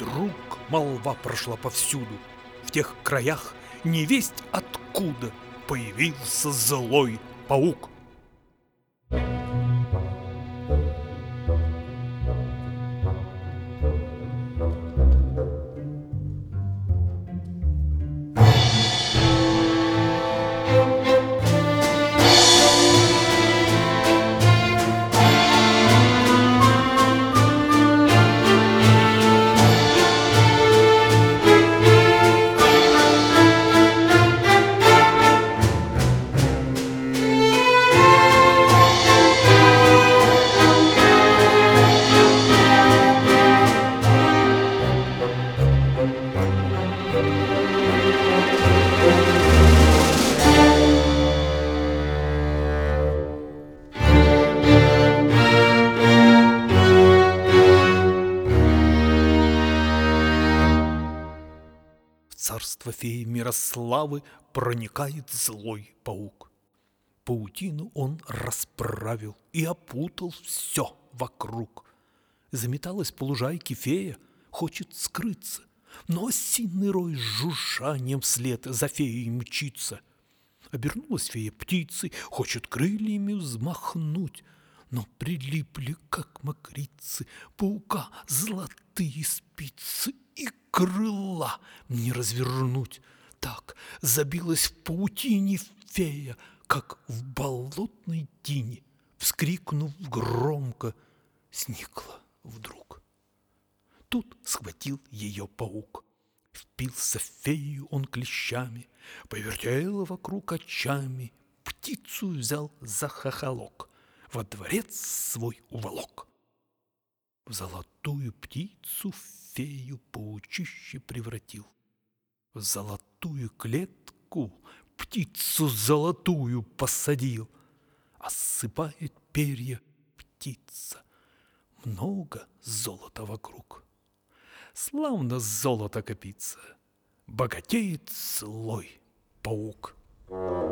вдруг молва прошла повсюду. В тех краях невесть откуда появился злой паук. Царство феи Мирославы проникает злой паук. Паутину он расправил и опутал все вокруг. Заметалась по лужайке фея, хочет скрыться, но осиный рой с жужжанием вслед за феей мчится. Обернулась фея птицей, хочет крыльями взмахнуть, но прилипли, как мокрицы, паука золотые спицы и крыла не развернуть. Так забилась в паутине фея, как в болотной тине, вскрикнув громко, сникла вдруг. Тут схватил ее паук. Впился в фею он клещами, повертел вокруг очами, птицу взял за хохолок, во дворец свой уволок. В золотую птицу фею паучище превратил. В золотую клетку птицу золотую посадил. Осыпает перья птица, много золота вокруг. Славно золото копится, богатеет злой паук. Thank you.